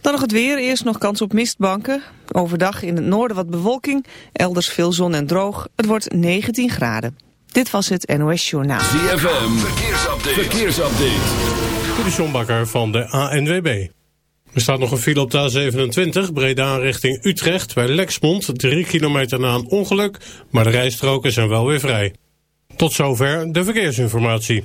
Dan nog het weer. Eerst nog kans op mistbanken. Overdag in het noorden wat bewolking. Elders veel zon en droog. Het wordt 19 graden. Dit was het NOS Journaal. ZFM. Verkeersupdate. Verkeersupdate. De van de ANWB. Er staat nog een file op de A27, Breda richting Utrecht... bij Lexmond, 3 kilometer na een ongeluk... maar de rijstroken zijn wel weer vrij. Tot zover de verkeersinformatie.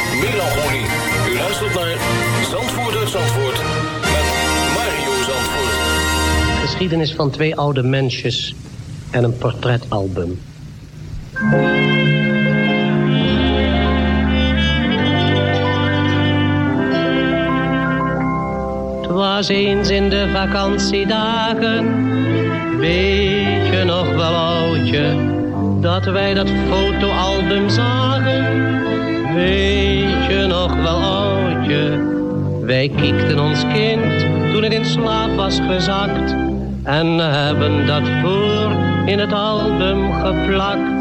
melancholie. U luistert naar Zandvoort uit Zandvoort met Mario Zandvoort. Geschiedenis van twee oude mensjes en een portretalbum. Was eens in de vakantiedagen, weet je nog wel oudje, dat wij dat fotoalbum zagen. Weet je nog wel, oudje? Wij kiekten ons kind toen het in slaap was gezakt. En hebben dat voor in het album geplakt.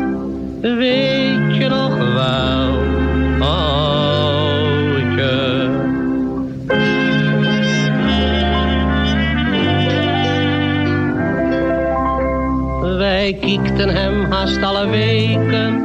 Weet je nog wel, oudje? Wij kiekten hem haast alle weken.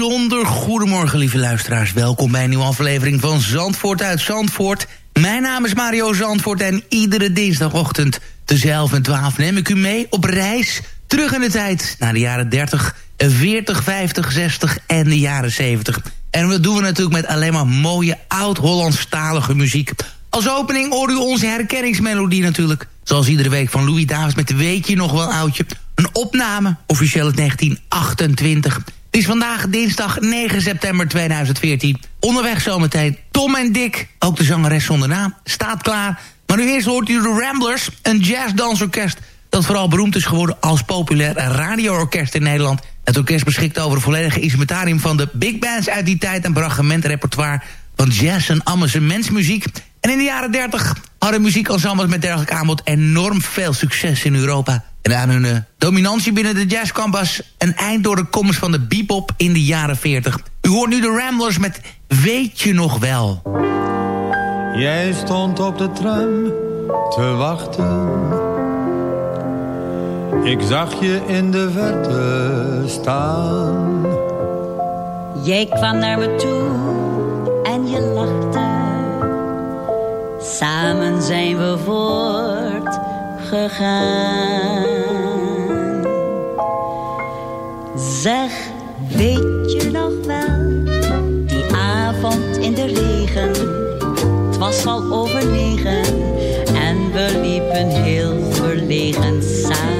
Bijzonder goedemorgen, lieve luisteraars. Welkom bij een nieuwe aflevering van Zandvoort uit Zandvoort. Mijn naam is Mario Zandvoort en iedere dinsdagochtend tussen 11 en 12 neem ik u mee op reis terug in de tijd naar de jaren 30, 40, 50, 60 en de jaren 70. En dat doen we natuurlijk met alleen maar mooie oud-Hollandstalige muziek. Als opening hoort u onze herkenningsmelodie natuurlijk. Zoals iedere week van Louis Davis met Weet je nog wel oudje. Een opname, officieel uit 1928. Het is vandaag dinsdag 9 september 2014. Onderweg zometeen Tom en Dick, ook de zangeres zonder naam, staat klaar. Maar nu eerst hoort u de Ramblers, een jazzdansorkest... dat vooral beroemd is geworden als populair radioorkest in Nederland. Het orkest beschikt over een volledige instrumentarium van de big bands uit die tijd... en repertoire van jazz en amusementsmuziek. En in de jaren 30 hadden muziekensembles met dergelijk aanbod enorm veel succes in Europa. En aan hun eh, dominantie binnen de jazzcampus een eind door de komst van de bebop in de jaren 40. U hoort nu de Ramblers met Weet je nog wel? Jij stond op de tram te wachten. Ik zag je in de verte staan. Jij kwam naar me toe en je lachte. Samen zijn we voortgegaan. Zeg, weet je nog wel, die avond in de regen. Het was al over negen en we liepen heel verlegen samen.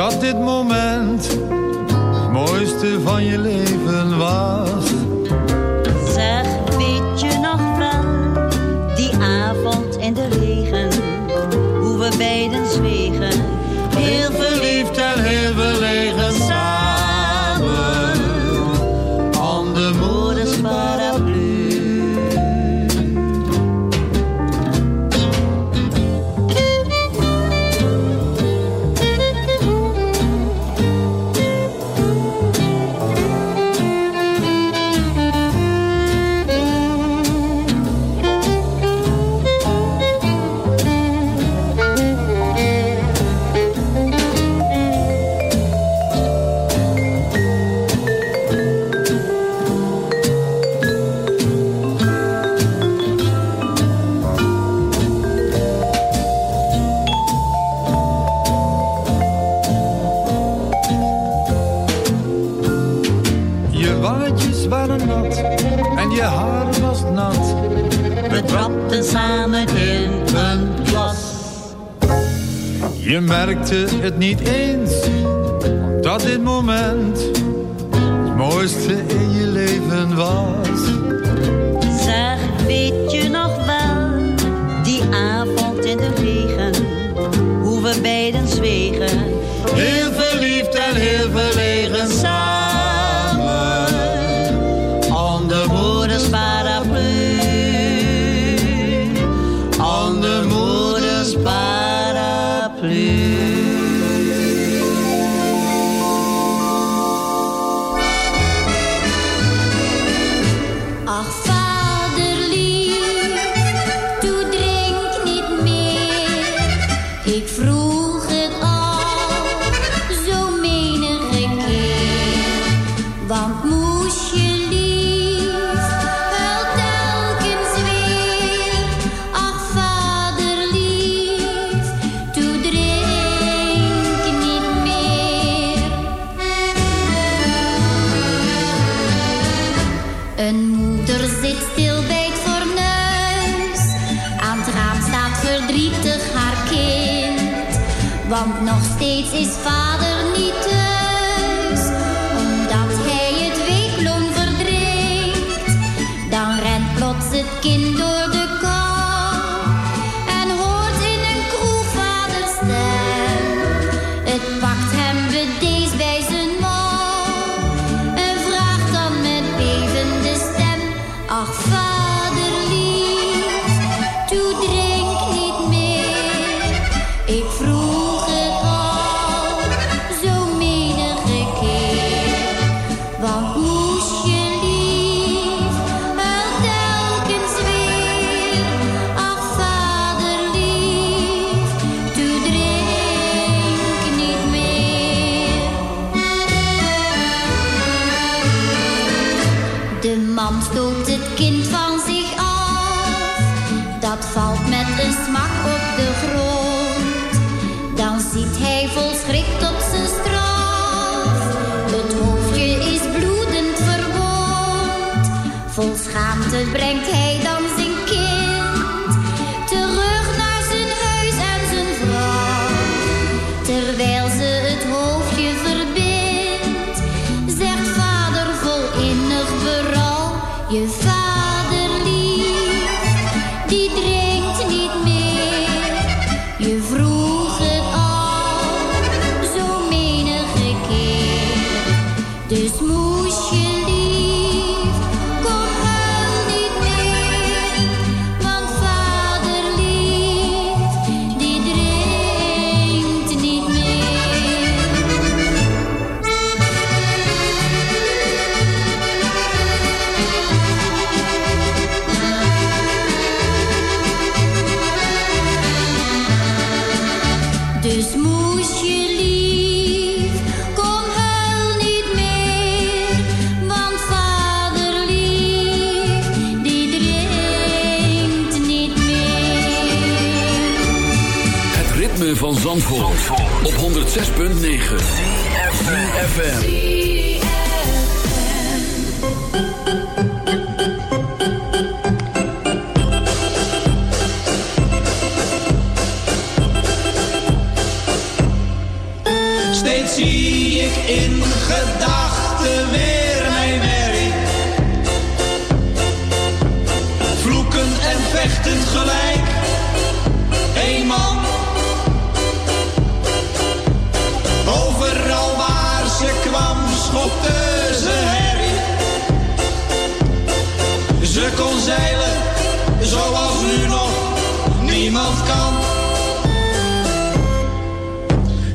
omdat dit moment het mooiste van je leven was. Je merkte het niet eens, dat dit moment het mooiste in je leven was. 106.9. FM.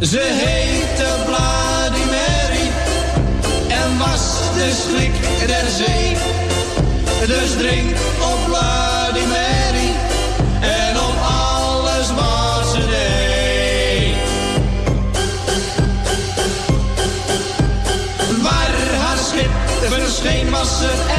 Ze heette Vladimir en was de schrik der zee. Dus drink op Vladimiri en op alles wat ze deed. Waar haar schip verscheen was ze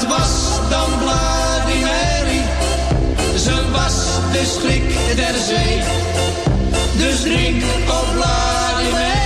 Dat was dan Mary, ze was de schrik der zee. Dus drink op Bloody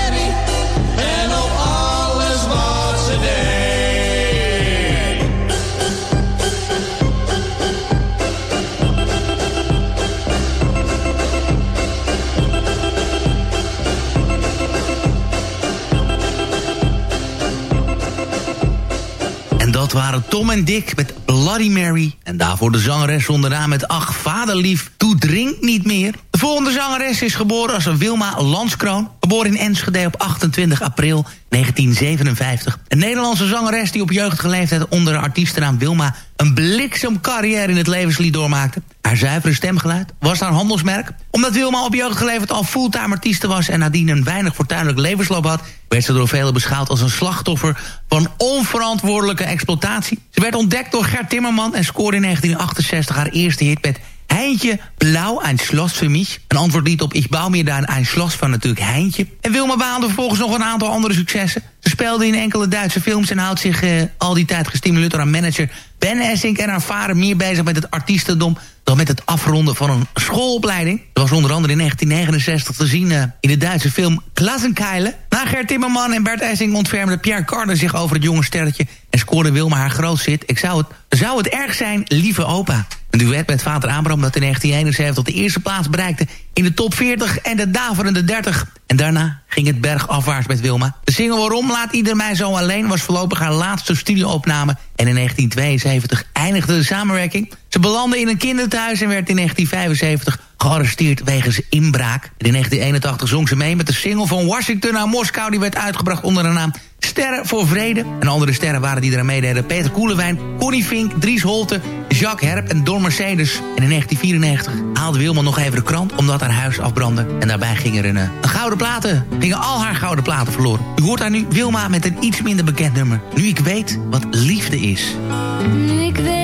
waren Tom en Dick met Bloody Mary. En daarvoor de zangeres zonder naam met Ach, vaderlief, doe drink niet meer. De volgende zangeres is geboren als Wilma Landskroon. Geboren in Enschede op 28 april 1957. Een Nederlandse zangeres die op jeugdige leeftijd onder de artiestennaam Wilma... een bliksemcarrière in het levenslied doormaakte. Haar zuivere stemgeluid was haar handelsmerk. Omdat Wilma op jeugdige leeftijd al fulltime artieste was... en nadien een weinig fortuinlijk levensloop had... werd ze door velen beschouwd als een slachtoffer van onverantwoordelijke exploitatie. Ze werd ontdekt door Gert Timmerman en scoorde in 1968 haar eerste hit met Heintje Blauw, ein Schloss für mich. Een antwoordlied op Ich bouw mir daar een Schloss van natuurlijk Heintje. En Wilma behaalde vervolgens nog een aantal andere successen. Ze speelde in enkele Duitse films en houdt zich eh, al die tijd gestimuleerd door haar manager Ben Essink en haar vader meer bezig met het artiestendom dan met het afronden van een schoolopleiding. Dat was onder andere in 1969 te zien eh, in de Duitse film Klassenkeilen. Na Gert Timmerman en Bert Essink ontfermde Pierre Carter zich over het jonge sterretje... en scoorde Wilma haar grootste hit. Ik zou het, zou het erg zijn, lieve opa. Een duet met vader Abraham dat in 1971 de eerste plaats bereikte... in de top 40 en de daverende 30. En daarna ging het bergafwaarts met Wilma. De single Waarom laat ieder mij zo alleen... was voorlopig haar laatste studioopname... en in 1972 eindigde de samenwerking. Ze belandde in een kinderthuis en werd in 1975 gearresteerd wegens inbraak. In 1981 zong ze mee met de single van Washington naar Moskou... die werd uitgebracht onder de naam Sterren voor Vrede. En andere sterren waren die eraan meededen. Peter Koelewijn, Connie Fink, Dries Holte, Jacques Herp en Don Mercedes. En in 1994 haalde Wilma nog even de krant omdat haar huis afbrandde. En daarbij gingen er een, eh, een gouden platen, gingen al haar gouden platen verloren. U hoort haar nu Wilma met een iets minder bekend nummer. Nu ik weet wat liefde is. Nu ik weet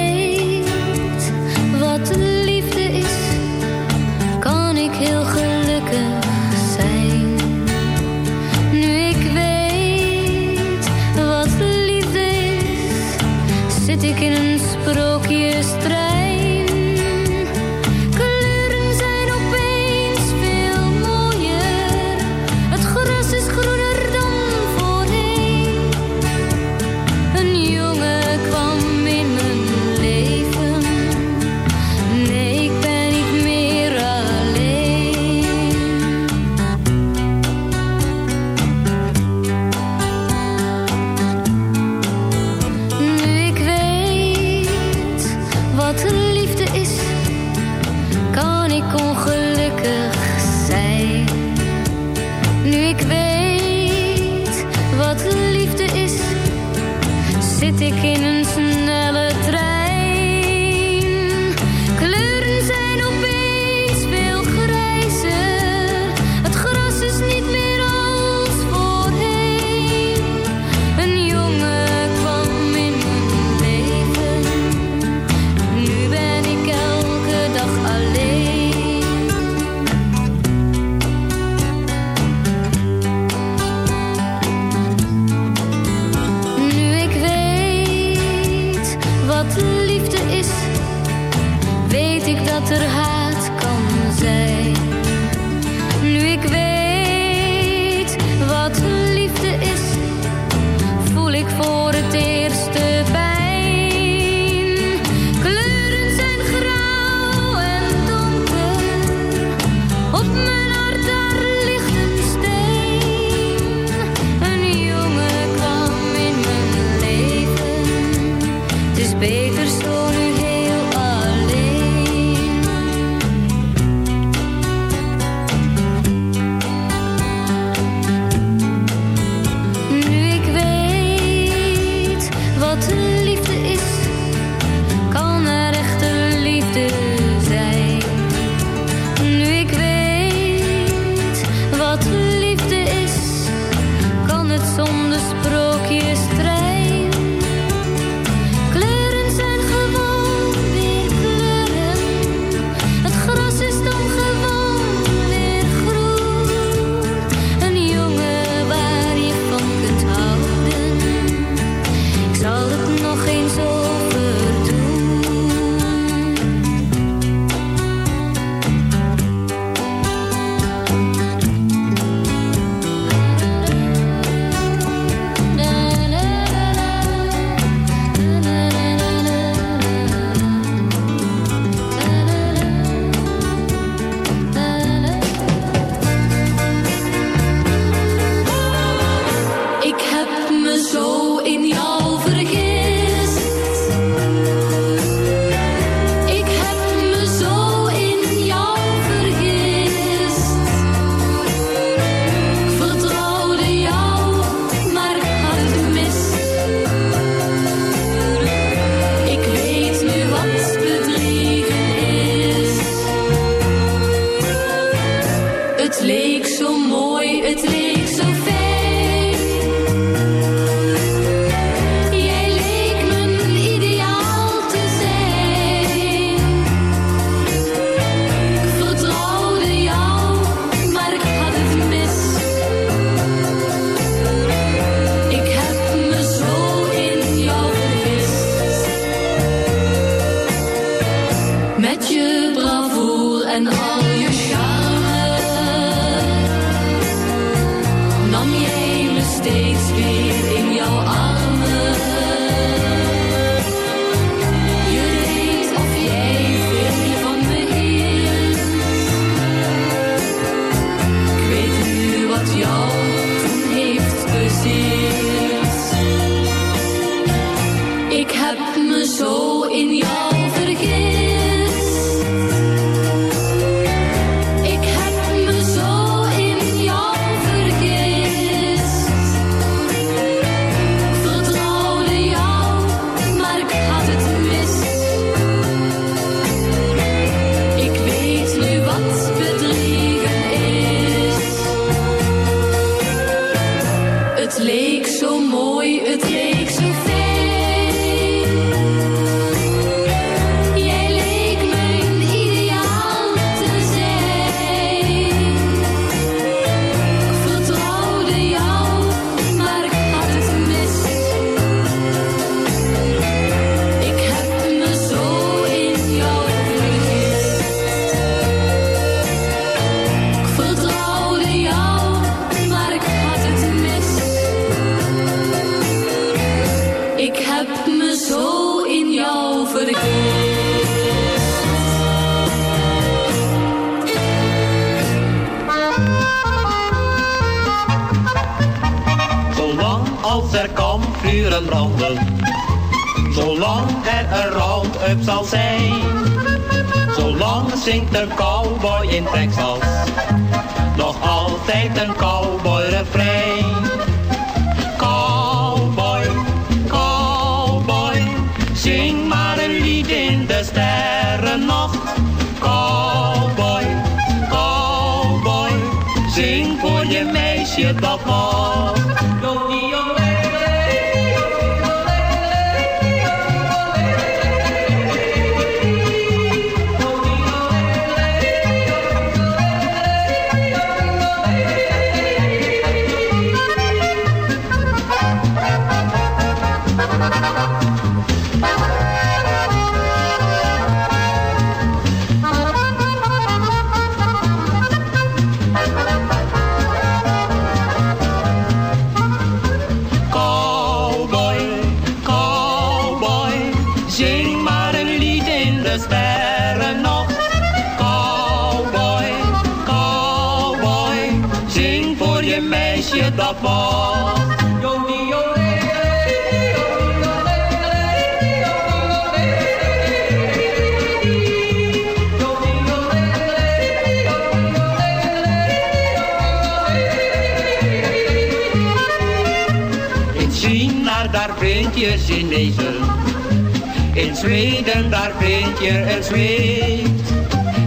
Zweden, daar vind je een Zweed.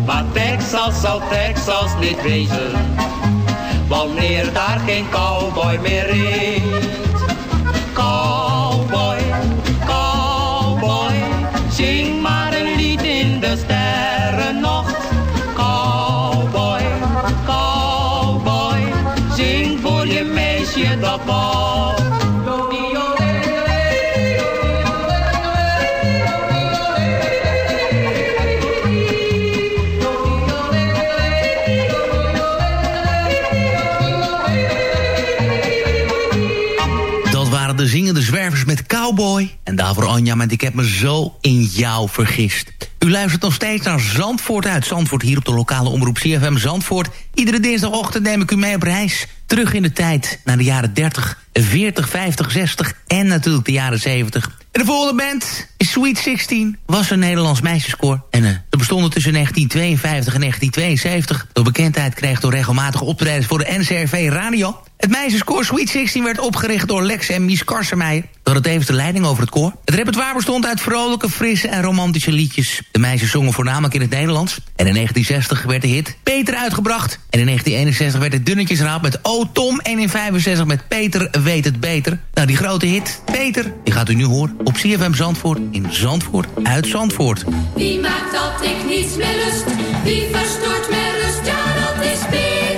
Maar Texas zal Texas niet wezen. Wanneer daar geen cowboy meer reed. Cowboy, cowboy, zing maar een lied in de sterrennacht. Cowboy, cowboy, zing voor je meisje dat. Anja Ik heb me zo in jou vergist. U luistert nog steeds naar Zandvoort uit Zandvoort... hier op de lokale omroep CFM Zandvoort. Iedere dinsdagochtend neem ik u mee op reis. Terug in de tijd naar de jaren 30, 40, 50, 60 en natuurlijk de jaren 70. En de volgende band Sweet 16. Was een Nederlands meisjeskoor. En eh, ze bestonden tussen 1952 en 1972. Door bekendheid kreeg door regelmatige optredens voor de NCRV Radio. Het meisjeskoor Sweet 16 werd opgericht door Lex en Mies Karsemeijer. Door het tevens de leiding over het koor. Het repertoire bestond uit vrolijke, frisse en romantische liedjes. De meisjes zongen voornamelijk in het Nederlands. En in 1960 werd de hit Peter uitgebracht. En in 1961 werd het dunnetjesraad met O Tom. En in 65 met Peter weet het beter. Nou, die grote hit, Peter, die gaat u nu horen op CFM Zandvoort. In Zandvoort, uit Zandvoort. Wie maakt dat ik niets meer lust? Wie verstoort mijn rust? Ja, dat is Peter.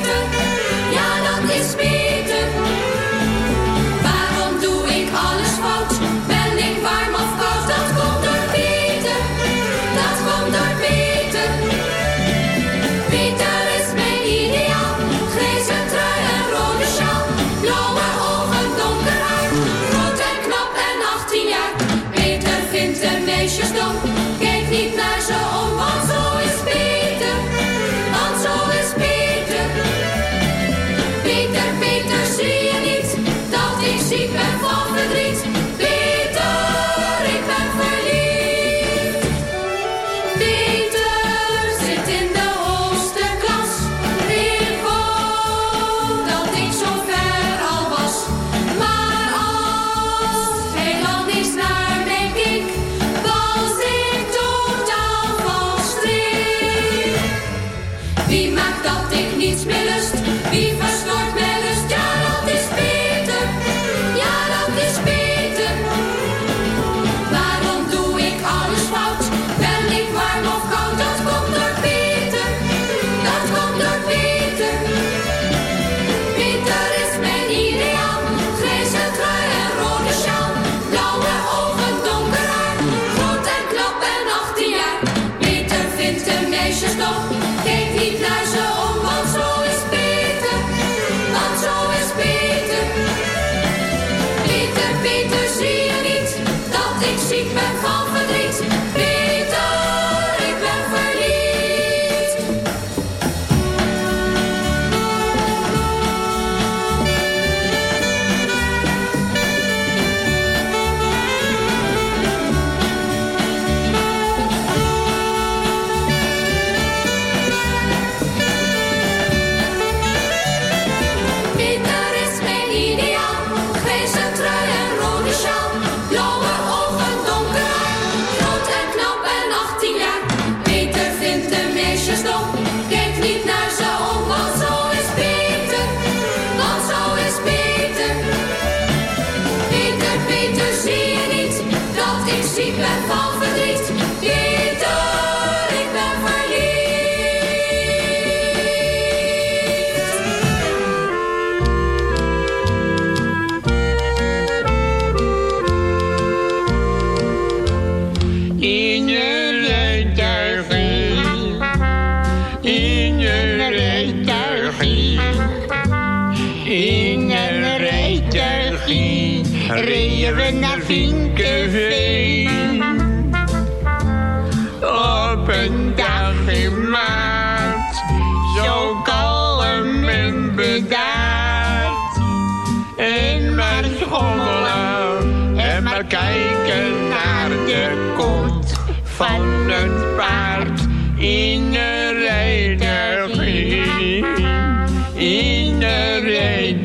In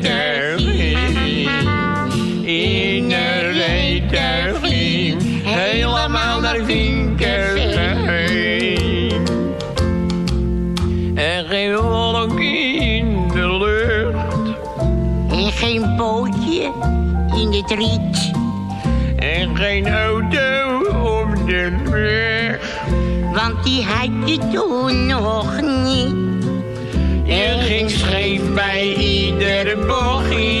de rijder ging. Helemaal naar Vinkerveen. En geen wolk in de lucht. En geen bootje in het riet. En geen auto op de weg. Want die had je toen nog niet. Er ging scheef bij iedere bochie.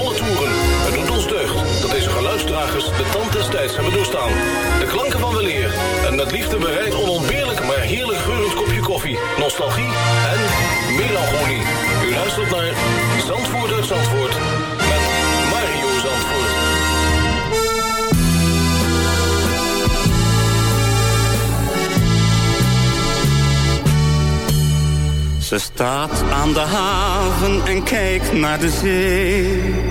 de tand des tijds hebben doorstaan. De klanken van weleer en met liefde bereid onontbeerlijk maar heerlijk geurend kopje koffie, nostalgie en melancholie. U luistert naar Zandvoort uit Zandvoort met Mario Zandvoort. Ze staat aan de haven en kijkt naar de zee.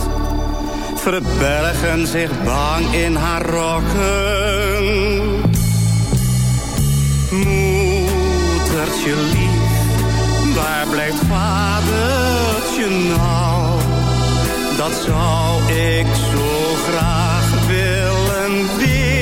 Verbergen zich bang in haar rokken. Moedertje lief, waar blijft vadertje nou? Dat zou ik zo graag willen weten.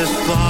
dus vast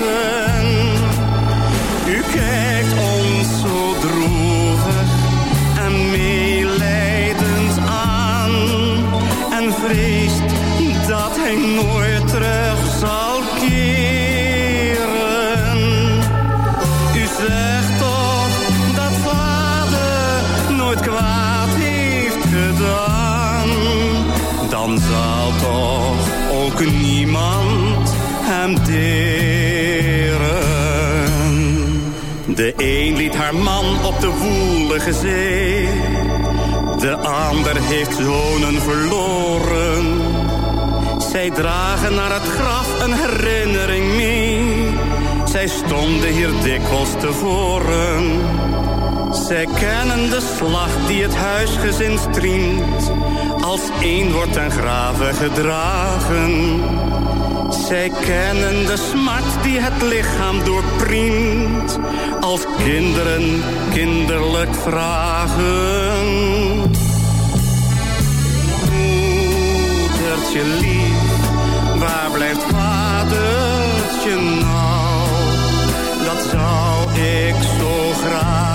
said de woelige zee. De ander heeft zonen verloren. Zij dragen naar het graf een herinnering mee. Zij stonden hier dikwijls tevoren. Zij kennen de slag die het huisgezin striemt. Als één wordt ten grave gedragen. Zij kennen de smart die het lichaam doorpriemt. Als kinderen kinderlijk vragen. Moedertje lief, waar blijft vadertje nou? Dat zou ik zo graag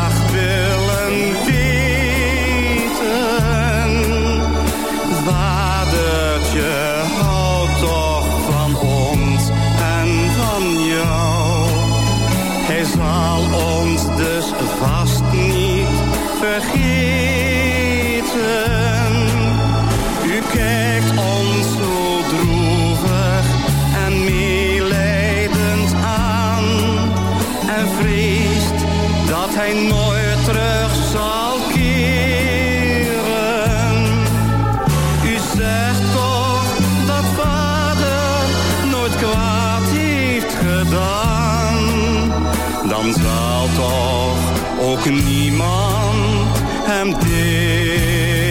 niemand hem deren.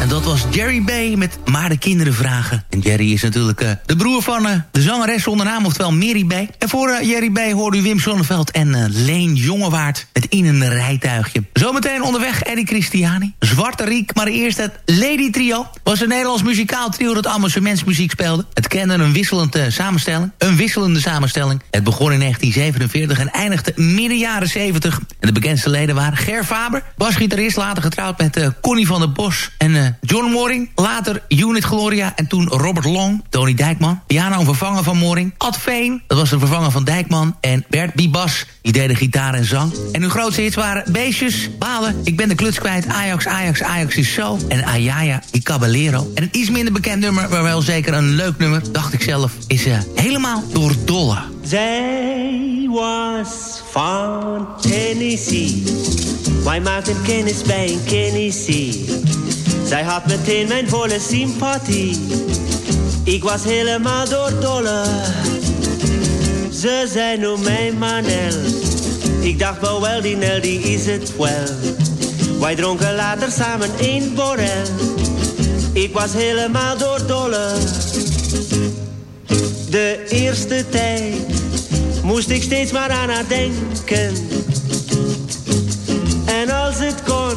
En dat was Jerry B. met Maar de Kinderen Vragen. En Jerry is natuurlijk eh, de broer van eh, de zangeres zonder naam, oftewel Mary B. En voor eh, Jerry B. hoorde u Wim Sonneveld en Leen Jongewaard... met In een rijtuigje. Zometeen onderweg Eddie Christiani, Zwarte Riek... maar eerst het Lady Trio. was een Nederlands muzikaal trio dat amusementsmuziek speelde. Het kende een wisselende samenstelling. Een wisselende samenstelling. Het begon in 1947 en eindigde midden jaren 70. En de bekendste leden waren Ger Faber, basgitarist... later getrouwd met Connie van der Bos en John Moring. Later Unit Gloria en toen Robert Long, Tony Dijkman. Piano vervangen van Moring. Ad Veen, dat was de vervanger van Dijkman. En Bert Bibas, die deden gitaar en zang. En hun grootste hits waren Beestjes, Balen, Ik ben de kluts kwijt, Ajax, Ajax, Ajax is zo. En Ayaya, die Caballero. En een iets minder bekend nummer, maar wel zeker een leuk nummer, dacht ik zelf, is eh, Helemaal door Dolle. Zij was van Tennessee. Wij maakten kennis bij een Tennessee. Zij had meteen mijn volle sympathie. Ik was helemaal doordolle. Ze zei noem mij Manel. Ik dacht wel wel, die Nel die is het wel. Wij dronken later samen een borrel. Ik was helemaal doordolle. De eerste tijd moest ik steeds maar aan haar denken. En als het kon,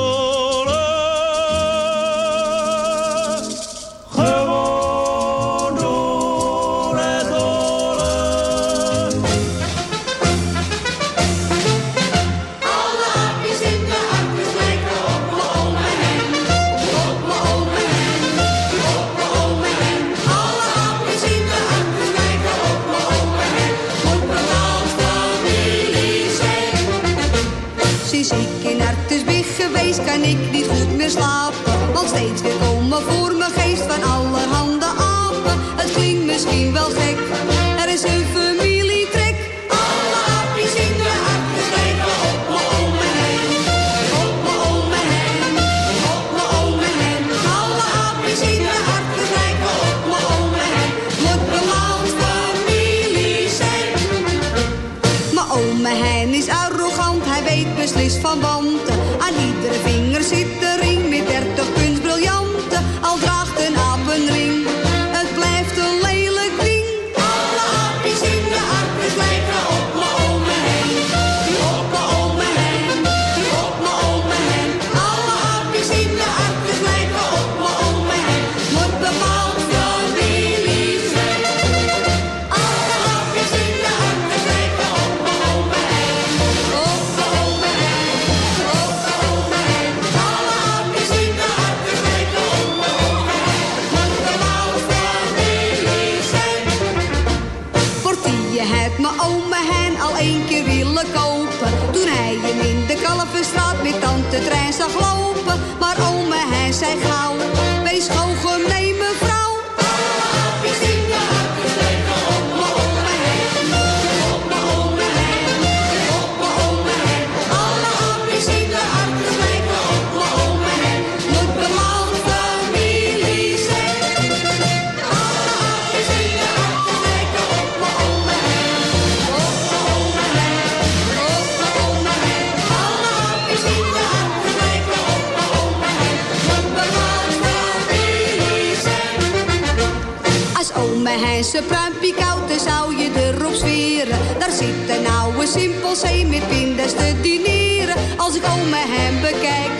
Zou je erop zweren. Daar zit een oude simpelzee met pindas te dineren. Als ik oma hen bekijk,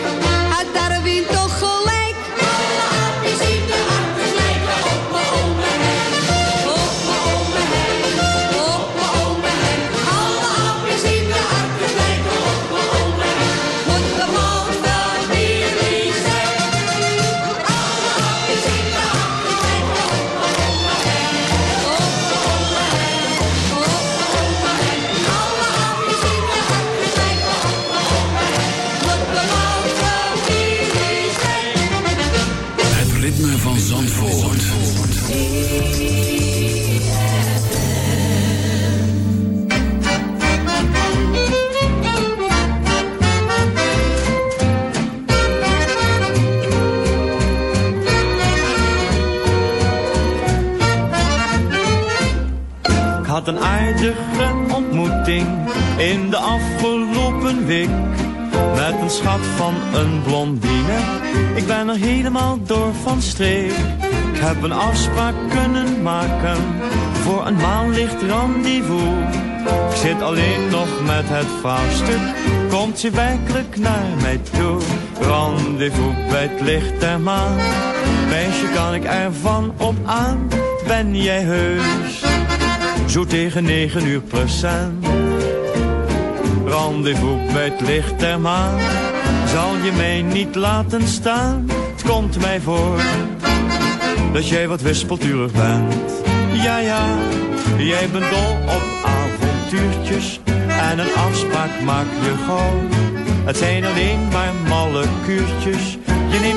had een aardige ontmoeting in de afgelopen week. Met een schat van een blondine. Ik ben er helemaal door van streek. Ik heb een afspraak kunnen maken voor een maanlicht rendezvous. Ik zit alleen nog met het vraagstuk. Komt ze werkelijk naar mij toe? Rendezvous bij het licht der maan. Meisje, kan ik ervan op aan? Ben jij heus? Zo tegen negen uur procent. Rendezvous bij het licht der maan. Zal je mij niet laten staan? Het komt mij voor dat jij wat wispelturig bent. Ja, ja, jij bent dol op avontuurtjes. En een afspraak maak je gauw. Het zijn alleen maar malle kuurtjes.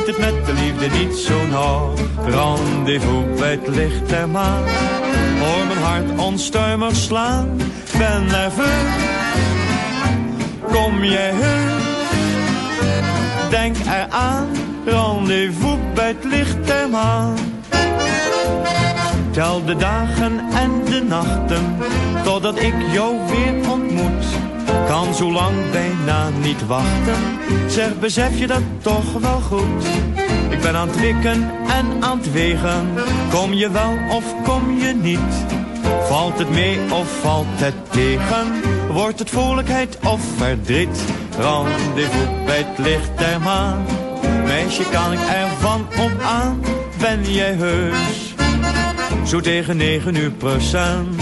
Het met de liefde niet zo nauw. Rendezvous bij het licht der maan. Hoor mijn hart onstuimig slaan. Ben nerveus. Kom jij heus? Denk eraan. Rendezvous bij het licht der maan. Tel de dagen en de nachten, totdat ik jou weer ontmoet. Kan zo lang bijna niet wachten, zeg besef je dat toch wel goed. Ik ben aan het wikken en aan het wegen, kom je wel of kom je niet? Valt het mee of valt het tegen? Wordt het vrolijkheid of verdriet? Rendezvous bij het licht der maan. Meisje, kan ik ervan op aan? Ben jij heus? Zo tegen negen uur procent.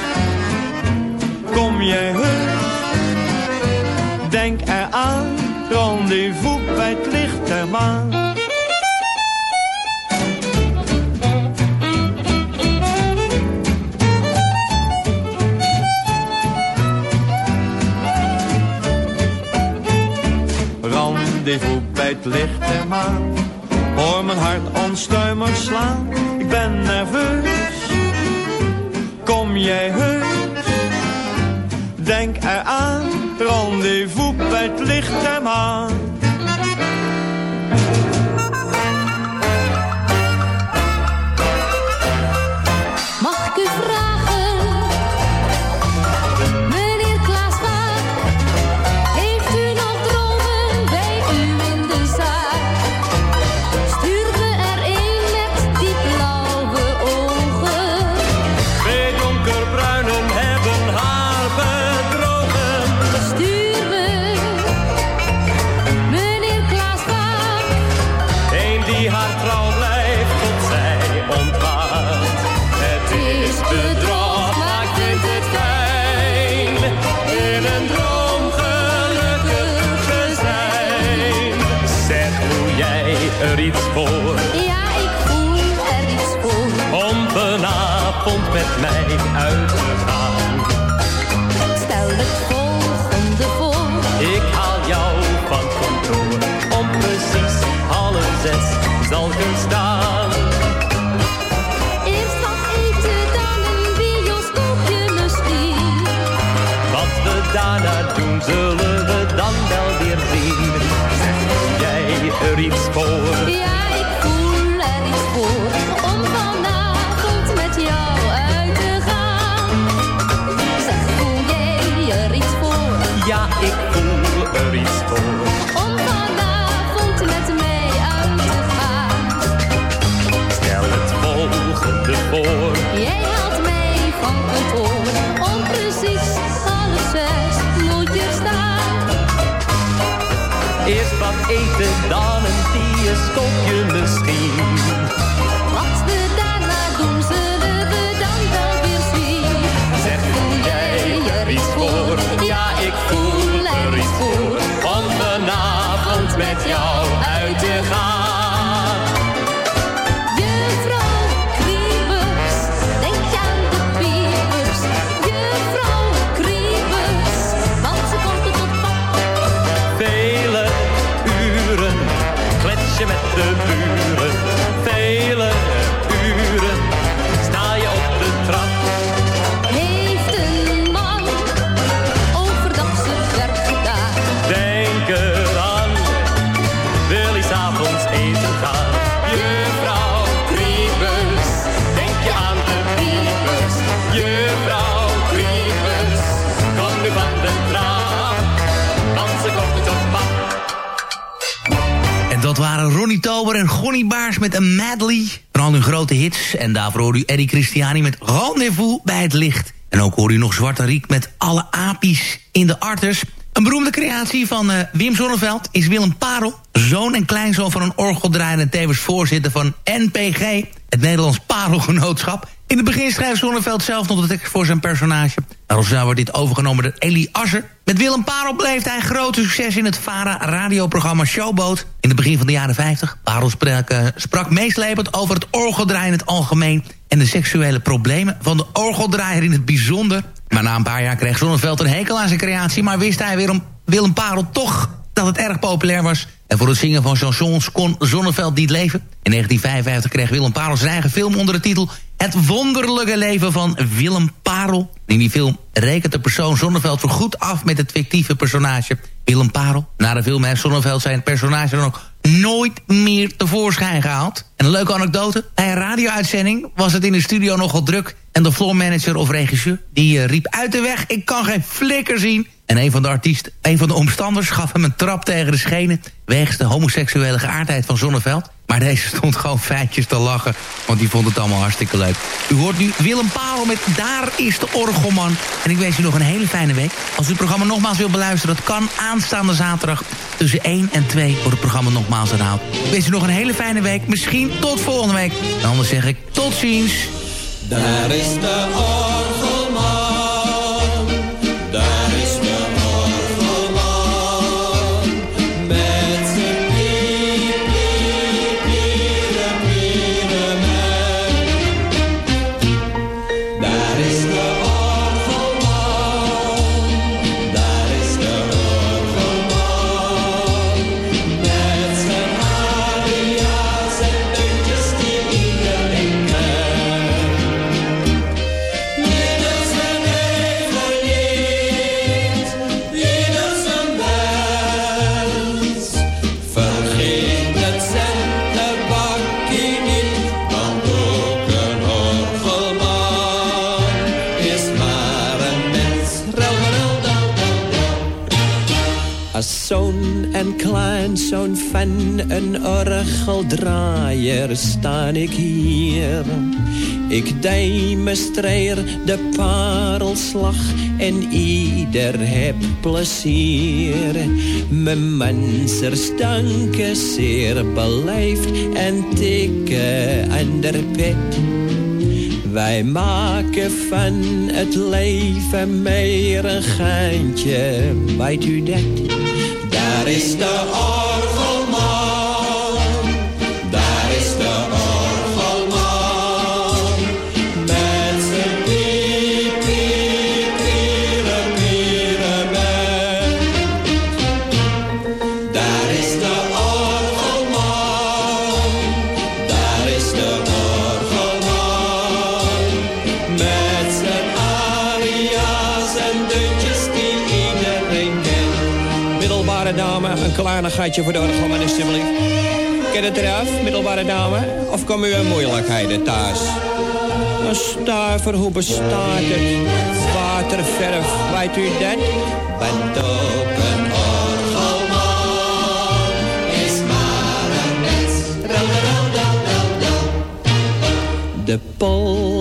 Kom jij heus? Denk eraan. Rendezvous bij het licht der maan. Rendezvous bij het licht der maan. Hoor mijn hart onstuimig slaan. Ik ben nerveus. Kom jij heus? Denk eraan. Rendezvous bij het licht der maan. Er iets voor? Ja, ik voel er iets voor. Om vanavond met jou uit te gaan. Zeg, voel jij er iets voor? Ja, ik voel er iets voor. Om vanavond met mij uit te gaan. Stel het volgende voor. Jij haalt mij van kantoor. Om precies half zes moet je staan. Eerst wat eten, dan een bioscoopje misschien. Dat waren Ronnie Tober en Gonnie Baars met een medley. Vooral hun grote hits. En daarvoor hoorde u Eddie Christiani met Rendezvous bij het licht. En ook hoorde u nog Zwarte Riek met Alle apies in de arters. Een beroemde creatie van eh, Wim Zonneveld is Willem Parel. Zoon en kleinzoon van een orgeldraaier en tevens voorzitter van NPG. Het Nederlands Parelgenootschap. In het begin schrijft Zonneveld zelf nog de tekst voor zijn personage. Daarom wordt dit overgenomen door Elie Asser. Met Willem Parel bleef hij groot succes in het VARA-radioprogramma Showboat. In het begin van de jaren 50. Parel sprak, eh, sprak meeslepend over het orgeldraaien in het algemeen... en de seksuele problemen van de orgeldraaier in het bijzonder. Maar na een paar jaar kreeg Zonneveld een hekel aan zijn creatie... maar wist hij weer om Willem Parel toch dat het erg populair was. En voor het zingen van chansons kon Zonneveld niet leven. In 1955 kreeg Willem Parel zijn eigen film onder de titel... Het wonderlijke leven van Willem Parel. In die film rekent de persoon Zonneveld voorgoed af met het fictieve personage Willem Parel. Na de film heeft Zonneveld zijn personage dan ook nooit meer tevoorschijn gehaald. En een leuke anekdote. Bij een radio-uitzending was het in de studio nogal druk... en de floormanager of regisseur die eh, riep uit de weg... ik kan geen flikker zien. En een van de artiesten, een van de omstanders gaf hem een trap tegen de schenen... wegens de homoseksuele geaardheid van Zonneveld. Maar deze stond gewoon feitjes te lachen, want die vond het allemaal hartstikke leuk. U hoort nu Willem Parel met Daar is de Orgelman. En ik wens u nog een hele fijne week. Als u het programma nogmaals wilt beluisteren, dat kan aanstaande zaterdag... tussen 1 en 2 wordt het programma nogmaals herhaald. Ik wens u nog een hele fijne week, misschien tot volgende week. En anders zeg ik tot ziens. Daar is de orgelman, orgeldraaier sta ik hier. Ik demonstreer de parelslag en ieder heb plezier. Mijn mensers danken zeer beleefd en tikken aan de pet. Wij maken van het leven meer een geintje, weet u dat? Daar is de kleinigheidje voor de orgelman, alstublieft. Ken het eraf, middelbare dame? Of komen u in moeilijkheden thuis? Een stuiver, hoe bestaat het? Waterverf, weet u dat? Want ook een orgelman is maar een mens. De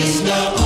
Daar is de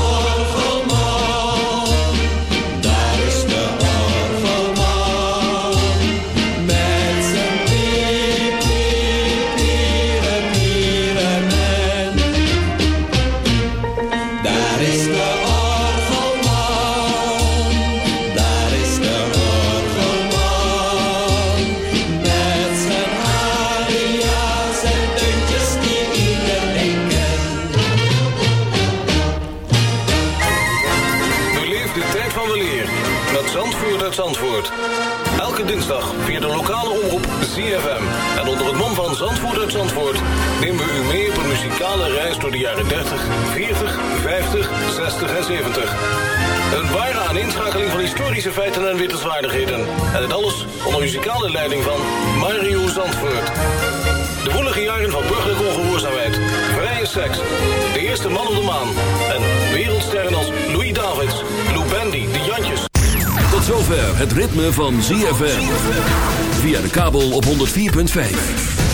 jaren 30, 40, 50, 60 en 70. Een ware aaninschakeling van historische feiten en wittelswaardigheden. En het alles onder muzikale leiding van Mario Zandvoort. De woelige jaren van burgerlijke ongehoorzaamheid, vrije seks, de eerste man op de maan... en wereldsterren als Louis Davids, Lou Bendy, de Jantjes... Tot zover het ritme van ZFM. Via de kabel op 104.5.